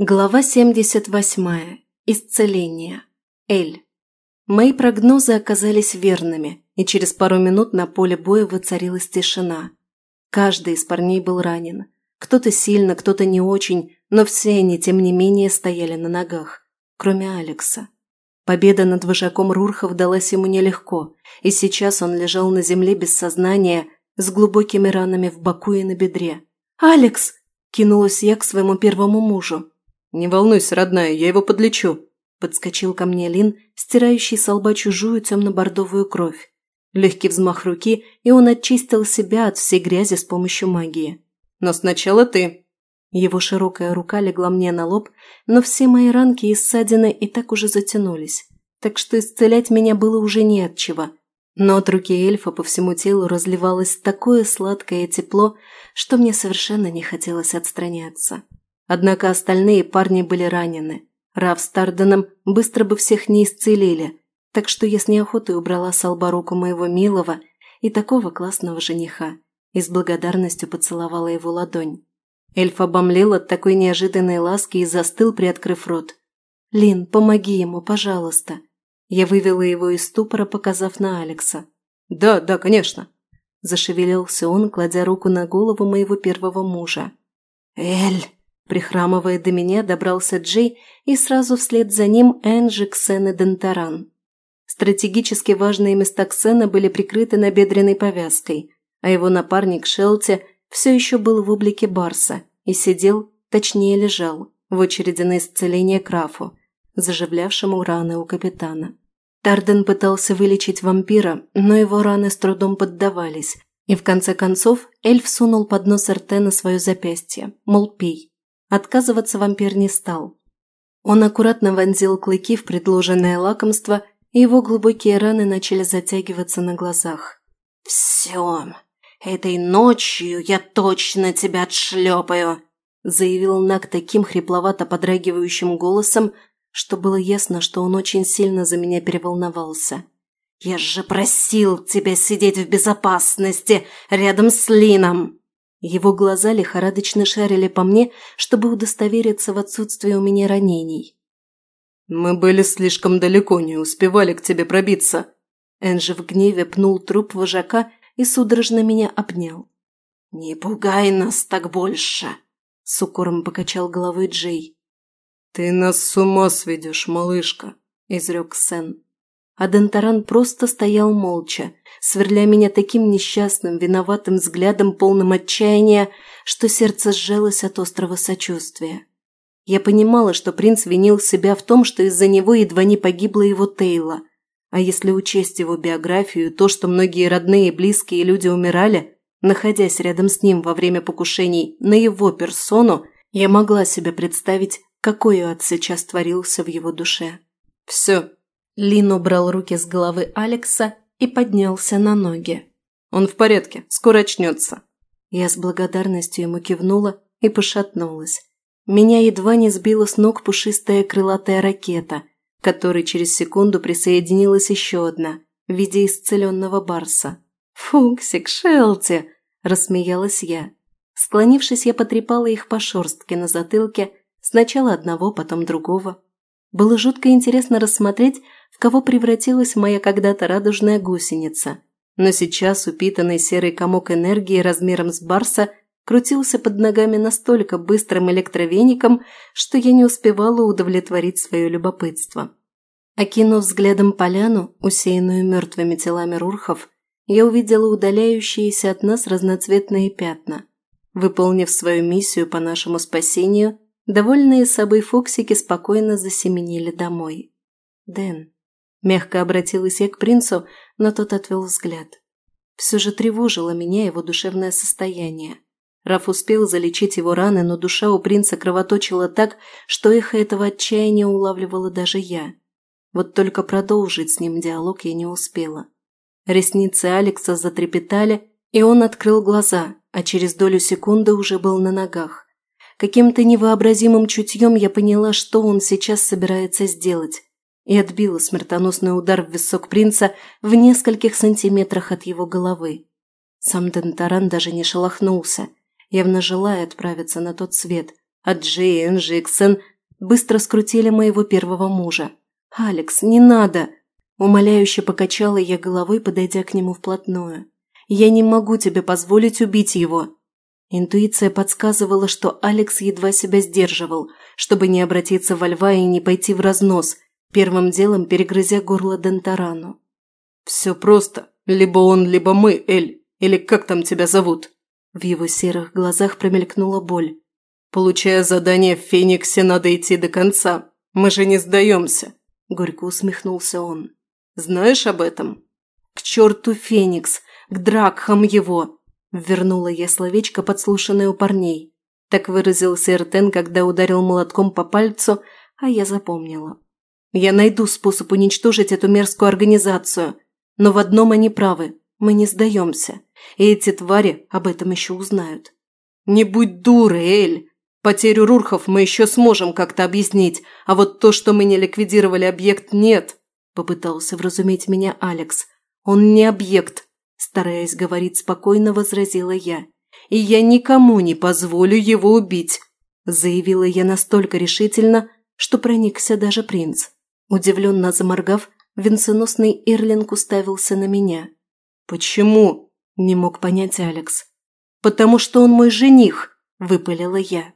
Глава 78. Исцеление. Эль. Мои прогнозы оказались верными, и через пару минут на поле боя воцарилась тишина. Каждый из парней был ранен. Кто-то сильно, кто-то не очень, но все они, тем не менее, стояли на ногах, кроме Алекса. Победа над вожаком Рурхов далась ему нелегко, и сейчас он лежал на земле без сознания, с глубокими ранами в боку и на бедре. «Алекс!» – кинулась я к своему первому мужу. Не волнуйся, родная, я его подлечу. Подскочил ко мне Лин, стирающий со лба чужую темно-бордовую кровь. Легкий взмах руки, и он очистил себя от всей грязи с помощью магии. «Но сначала ты!» Его широкая рука легла мне на лоб, но все мои ранки и ссадины и так уже затянулись, так что исцелять меня было уже не от чего. Но от руки эльфа по всему телу разливалось такое сладкое тепло, что мне совершенно не хотелось отстраняться. Однако остальные парни были ранены. Рав с Тарденом быстро бы всех не исцелили, так что я с неохотой убрала с лба руку моего милого и такого классного жениха и с благодарностью поцеловала его ладонь. Эльф обомлел от такой неожиданной ласки и застыл, приоткрыв рот. «Лин, помоги ему, пожалуйста». Я вывела его из ступора, показав на Алекса. «Да, да, конечно», – зашевелился он, кладя руку на голову моего первого мужа. «Эль!» прихрамывая до меня, добрался Джей и сразу вслед за ним Энджи, Ксен и Дентаран. Стратегически важные места Ксена были прикрыты набедренной повязкой, а его напарник Шелти все еще был в облике Барса и сидел, точнее лежал, в очереди на исцеление Крафу, заживлявшему раны у капитана. Тарден пытался вылечить вампира, но его раны с трудом поддавались, и в конце концов эльф сунул под нос Артена свое запястье, мол, пей отказываться вампир не стал. Он аккуратно вонзил клыки в предложенное лакомство, и его глубокие раны начали затягиваться на глазах. «Все, этой ночью я точно тебя отшлепаю!» заявил Нак таким хрипловато подрагивающим голосом, что было ясно, что он очень сильно за меня переволновался. «Я же просил тебя сидеть в безопасности рядом с Лином!» Его глаза лихорадочно шарили по мне, чтобы удостовериться в отсутствии у меня ранений. «Мы были слишком далеко, не успевали к тебе пробиться». Энджи в гневе пнул труп вожака и судорожно меня обнял. «Не пугай нас так больше!» – с укором покачал головой Джей. «Ты нас с ума сведешь, малышка!» – изрек Сэн. Адентаран просто стоял молча, сверля меня таким несчастным, виноватым взглядом, полным отчаяния, что сердце сжалось от острого сочувствия. Я понимала, что принц винил себя в том, что из-за него едва не погибла его Тейла. А если учесть его биографию, то, что многие родные и близкие люди умирали, находясь рядом с ним во время покушений на его персону, я могла себе представить, какой ад сейчас творился в его душе. «Все, Лин убрал руки с головы Алекса и поднялся на ноги. «Он в порядке, скоро очнется». Я с благодарностью ему кивнула и пошатнулась. Меня едва не сбила с ног пушистая крылатая ракета, которой через секунду присоединилась еще одна в виде исцеленного барса. «Фуксик, Шелти!» – рассмеялась я. Склонившись, я потрепала их по шерстке на затылке, сначала одного, потом другого. Было жутко интересно рассмотреть, в кого превратилась моя когда-то радужная гусеница. Но сейчас упитанный серый комок энергии размером с барса крутился под ногами настолько быстрым электровеником, что я не успевала удовлетворить свое любопытство. Окинув взглядом поляну, усеянную мертвыми телами рурхов, я увидела удаляющиеся от нас разноцветные пятна. Выполнив свою миссию по нашему спасению, довольные собой Фоксики спокойно засеменили домой. «Дэн», – мягко обратилась я к принцу, но тот отвел взгляд. Все же тревожило меня его душевное состояние. Раф успел залечить его раны, но душа у принца кровоточила так, что эхо этого отчаяния улавливала даже я. Вот только продолжить с ним диалог я не успела. Ресницы Алекса затрепетали, и он открыл глаза, а через долю секунды уже был на ногах. Каким-то невообразимым чутьем я поняла, что он сейчас собирается сделать, и отбила смертоносный удар в висок принца в нескольких сантиметрах от его головы. Сам Дентаран даже не шелохнулся, явно желая отправиться на тот свет, а Джейн Джексон быстро скрутили моего первого мужа. «Алекс, не надо!» Умоляюще покачала я головой, подойдя к нему вплотную. «Я не могу тебе позволить убить его!» Интуиция подсказывала, что Алекс едва себя сдерживал, чтобы не обратиться во льва и не пойти в разнос, первым делом перегрызя горло Дентарану. «Все просто. Либо он, либо мы, Эль. Или как там тебя зовут?» В его серых глазах промелькнула боль. «Получая задание в Фениксе, надо идти до конца. Мы же не сдаемся!» Горько усмехнулся он. «Знаешь об этом?» «К черту Феникс! К Дракхам его!» Вернула я словечко, подслушанное у парней. Так выразился Эртен, когда ударил молотком по пальцу, а я запомнила. Я найду способ уничтожить эту мерзкую организацию. Но в одном они правы. Мы не сдаемся. И эти твари об этом еще узнают. Не будь дурой, Эль. Потерю Рурхов мы еще сможем как-то объяснить, а вот то, что мы не ликвидировали объект, нет. Попытался вразумить меня Алекс. Он не объект, Стараясь говорить спокойно, возразила я. «И я никому не позволю его убить», – заявила я настолько решительно, что проникся даже принц. Удивленно заморгав, венценосный Ирлинг уставился на меня. «Почему?» – не мог понять Алекс. «Потому что он мой жених», – выпалила я.